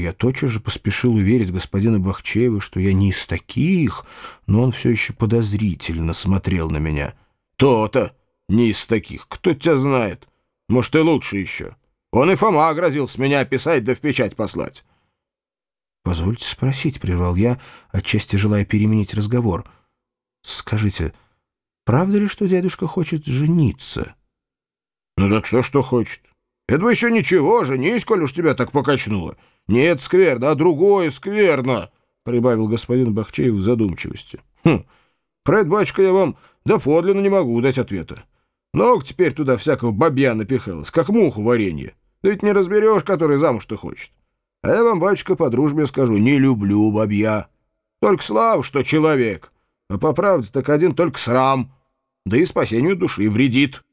Я тотчас же поспешил уверить господина Бахчеева, что я не из таких, но он все еще подозрительно смотрел на меня. «То-то! Не из таких! Кто тебя знает? Может, и лучше еще. Он и Фома грозился меня описать да в печать послать». «Позвольте спросить», — прервал я, отчасти желая переменить разговор. «Скажите, правда ли, что дядюшка хочет жениться?» «Ну так что, что хочет? Это бы еще ничего, женись, коль уж тебя так покачнуло. Нет, скверно, а другое скверно», — прибавил господин Бахчеев в задумчивости. «Хм, про это, батюшка, я вам доподлинно не могу дать ответа. Много теперь туда всякого бабья напихалось, как муху варенье. Да ведь не разберешь, который замуж-то хочет. А я вам, батюшка, по дружбе скажу, не люблю бабья. Только слава, что человек, а по правде так один только срам, да и спасению души вредит».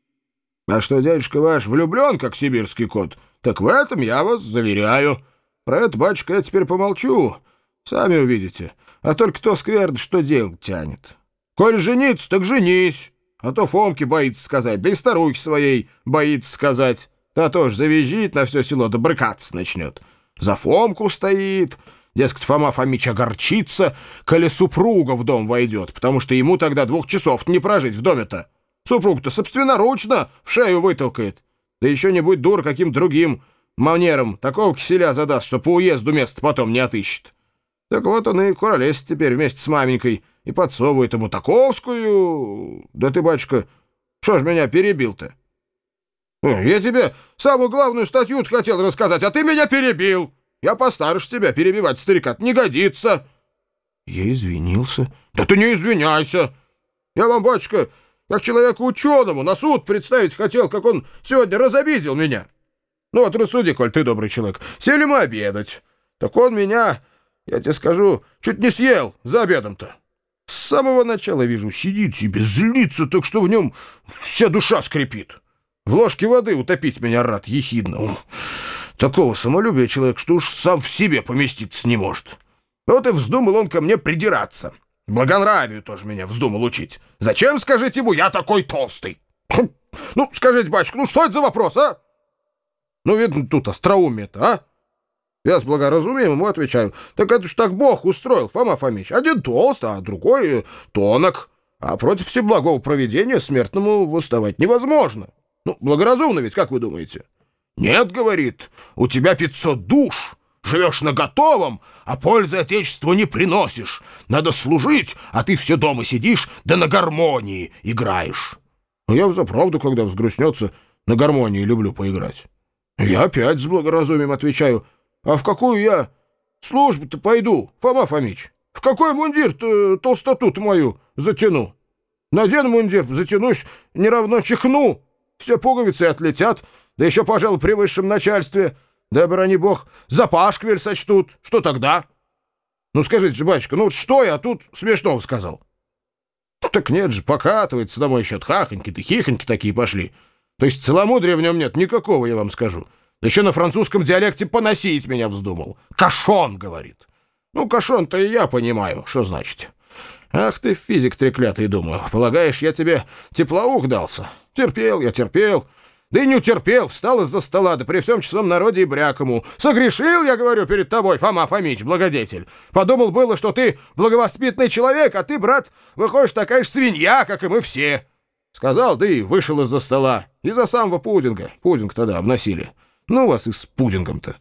А что дядюшка ваш влюблен, как сибирский кот, так в этом я вас заверяю. Про это, батюшка, я теперь помолчу. Сами увидите. А только кто скверн, что делать тянет. Коль жениться, так женись. А то Фомке боится сказать, да и старухе своей боится сказать. Та тоже завизжит на все село, да брыкаться начнет. За Фомку стоит. Дескать, Фома Фомич огорчится, коли супруга в дом войдет, потому что ему тогда двух часов не прожить в доме-то. Супруг-то собственноручно в шею вытолкает. Да еще не будь дур каким другим манером такого киселя задаст, что по уезду место потом не отыщет. Так вот он и куролез теперь вместе с маменькой и подсовывает ему таковскую. Да ты, батюшка, что ж меня перебил-то? Я тебе самую главную статью хотел рассказать, а ты меня перебил. Я постарше тебя перебивать, старика, не годится. Я извинился. Да ты не извиняйся. Я вам, батюшка, как человеку ученому на суд представить хотел, как он сегодня разобидел меня. Ну вот рассуди, коль ты добрый человек. Сели мы обедать. Так он меня, я тебе скажу, чуть не съел за обедом-то. С самого начала вижу, сидит себе, злится, так что в нем вся душа скрипит. В ложке воды утопить меня рад ехидно. Такого самолюбия человек, что уж сам в себе поместиться не может. Вот и вздумал он ко мне придираться. Благонравию тоже меня вздумал учить. Зачем, скажите ему, я такой толстый? Ну, скажите, батюшка, ну что это за вопрос, а? Ну, видно, тут остроумие-то, а? Я с благоразумием ему отвечаю. Так это ж так Бог устроил, Фома Фомич. Один толст, а другой тонок. А против всеблагого проведения смертному восставать невозможно. Ну, благоразумно ведь, как вы думаете? Нет, говорит, у тебя пятьсот душ. Живешь на готовом, а пользы Отечеству не приносишь. Надо служить, а ты все дома сидишь, да на гармонии играешь. А я взаправду, когда взгрустнется, на гармонии люблю поиграть. Я опять с благоразумием отвечаю, а в какую я службу-то пойду, Фома Фомич? В какой мундир-то толстоту мою затяну? Надену мундир, затянусь, не равно чихну. Все пуговицы отлетят, да еще, пожалуй, при высшем начальстве — да, брони бог, за пашквель сочтут. Что тогда? Ну, скажите батюшка, ну вот что я тут смешного сказал? Так нет же, покатывается на мой счет. Хахоньки-то, хихоньки такие пошли. То есть целомудрия в нем нет никакого, я вам скажу. Еще на французском диалекте поносить меня вздумал. Кашон, говорит. Ну, кашон-то и я понимаю, что значит. Ах ты, физик треклятый, думаю. Полагаешь, я тебе теплоух дался? Терпел я, терпел. Да и не утерпел, встал из-за стола, да при всем часом народе и брякому. Согрешил, я говорю, перед тобой, Фома Фомич, благодетель. Подумал было, что ты благовоспитанный человек, а ты, брат, выходишь такая же свинья, как и мы все. Сказал, да и вышел из-за стола. Из-за самого пудинга. Пудинг тогда обносили. Ну вас и с пудингом-то.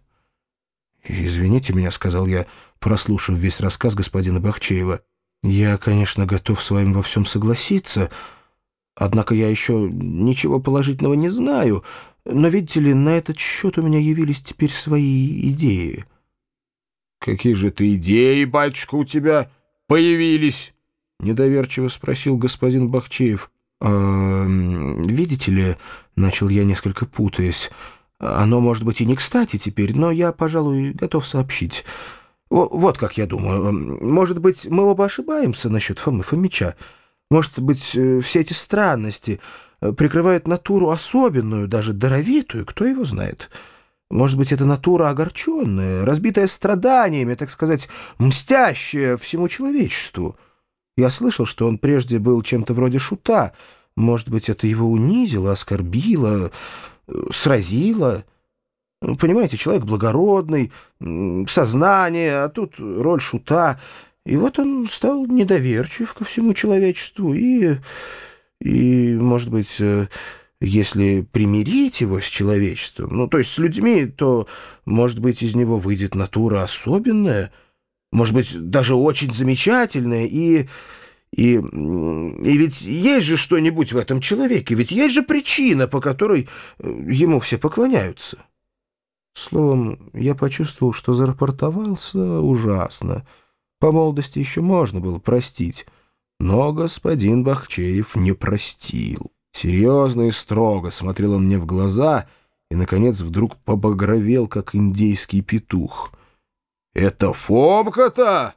«Извините меня», — сказал я, прослушав весь рассказ господина Бахчеева. «Я, конечно, готов с вами во всем согласиться». Однако я еще ничего положительного не знаю, но, видите ли, на этот счет у меня явились теперь свои идеи». «Какие же ты идеи, батюшка, у тебя появились?» — недоверчиво спросил господин Бахчеев. «А, «Видите ли, — начал я, несколько путаясь, — оно, может быть, и не кстати теперь, но я, пожалуй, готов сообщить. Вот как я думаю. Может быть, мы оба ошибаемся насчет Фомы Фомича». Может быть, э, все эти странности э, прикрывают натуру особенную, даже даровитую, кто его знает. Может быть, это натура огорченная, разбитая страданиями, так сказать, мстящая всему человечеству. Я слышал, что он прежде был чем-то вроде шута. Может быть, это его унизило, оскорбило, э, сразило. Понимаете, человек благородный, сознание, а тут роль шута. И вот он стал недоверчив ко всему человечеству и, и может быть, э, если примирить его с человечеством, ну, то есть с людьми, то, может быть, из него выйдет натура особенная, может быть, даже очень замечательная и... И, и ведь есть же что-нибудь в этом человеке, ведь есть же причина, по которой э, ему все поклоняются. Словом, я почувствовал, что зарапортовался ужасно. По молодости еще можно было простить, но господин Бахчеев не простил. Серьезно и строго смотрел он мне в глаза и, наконец, вдруг побагровел, как индейский петух. «Это Фомка-то?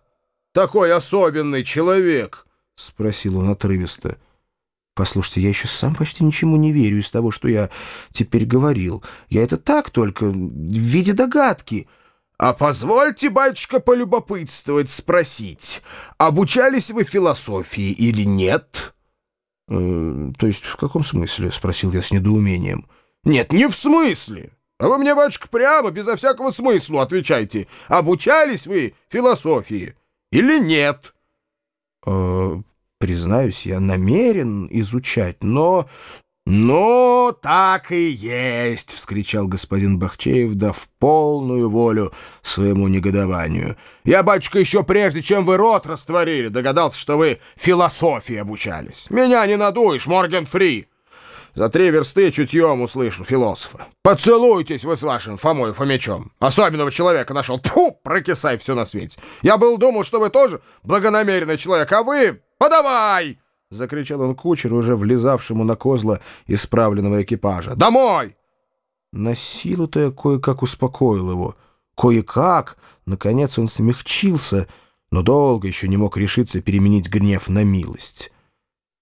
Такой особенный человек!» — спросил он отрывисто. «Послушайте, я еще сам почти ничему не верю из того, что я теперь говорил. Я это так только, в виде догадки». «А позвольте, батюшка, полюбопытствовать, спросить, обучались вы философии или нет?» «Э, «То есть в каком смысле?» — спросил я с недоумением. «Нет, не в смысле. А вы мне, батюшка, прямо, безо всякого смысла отвечайте. Обучались вы философии или нет?» э, «Признаюсь, я намерен изучать, но...» «Ну, так и есть!» — вскричал господин Бахчеев, дав полную волю своему негодованию. «Я, батюшка, еще прежде, чем вы рот растворили, догадался, что вы философии обучались. Меня не надуешь, Морген Фри!» За три версты чутьем услышу философа. Поцелуйтесь вы с вашим Фомой Фомичом. Особенного человека нашел. Тьфу, прокисай все на свете. Я был думал, что вы тоже благонамеренный человек, а вы... Подавай!» — закричал он кучеру, уже влезавшему на козла исправленного экипажа. «Домой!» На силу-то я кое-как успокоил его. Кое-как, наконец, он смягчился, но долго еще не мог решиться переменить гнев на милость.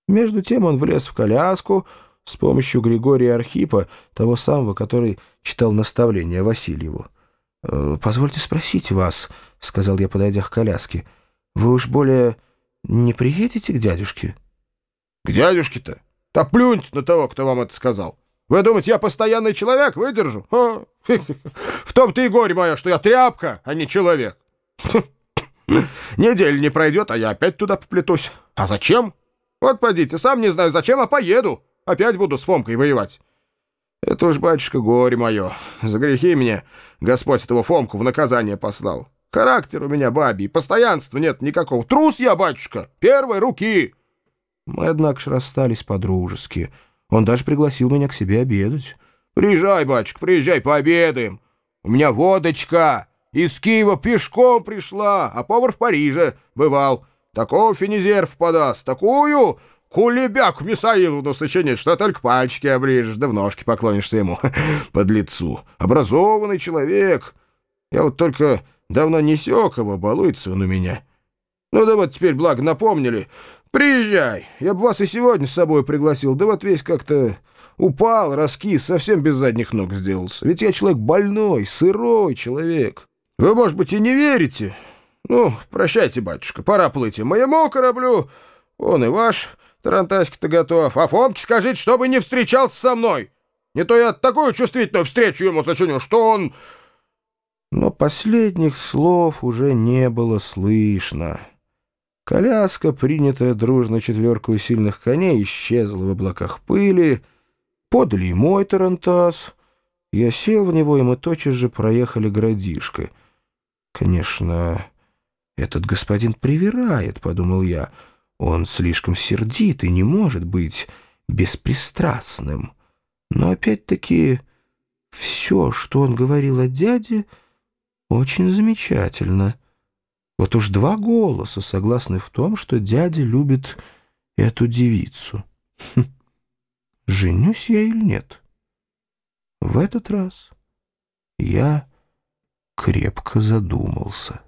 Между тем он влез в коляску с помощью Григория Архипа, того самого, который читал наставления Васильеву. «Э, «Позвольте спросить вас», — сказал я, подойдя к коляске, — «вы уж более не приедете к дядюшке?» К дядюшке-то? Да плюньте на того, кто вам это сказал. Вы думаете, я постоянный человек? Выдержу? О, в том-то и горе мое, что я тряпка, а не человек. Неделя не пройдет, а я опять туда поплетусь. А зачем? Вот подите, сам не знаю зачем, а поеду. Опять буду с Фомкой воевать. Это уж, батюшка, горе мое. За грехи мне Господь этого Фомку в наказание послал. Характер у меня бабий, постоянства нет никакого. Трус я, батюшка, первой руки. Мы, однако же, расстались по-дружески. Он даже пригласил меня к себе обедать. «Приезжай, батюшка, приезжай, пообедаем. У меня водочка. Из Киева пешком пришла, а повар в Париже бывал. Такого финизерв подаст, такую кулебяку Мисаиловну сочинит, что только пальчики обрежешь, да в ножки поклонишься ему под лицу. Образованный человек. Я вот только давно не сёк его, балуется он у меня. Ну да вот теперь, благо, напомнили». «Приезжай, я бы вас и сегодня с собой пригласил, да вот весь как-то упал, раскис, совсем без задних ног сделался. Ведь я человек больной, сырой человек. Вы, может быть, и не верите? Ну, прощайте, батюшка, пора плыть и моему кораблю, он и ваш, Тарантаська-то готов. А Фомке скажите, чтобы не встречался со мной. Не то я такую чувствительную встречу ему сочиню, что он...» Но последних слов уже не было слышно. Коляска, принятая дружно четверкой сильных коней, исчезла в облаках пыли. Подали и мой тарантас. Я сел в него, и мы тотчас же проехали городишко. Конечно, этот господин привирает, — подумал я. Он слишком сердит и не может быть беспристрастным. Но опять-таки все, что он говорил о дяде, очень замечательно — вот уж два голоса согласны в том, что дядя любит эту девицу. Хм. Женюсь я или нет? В этот раз я крепко задумался.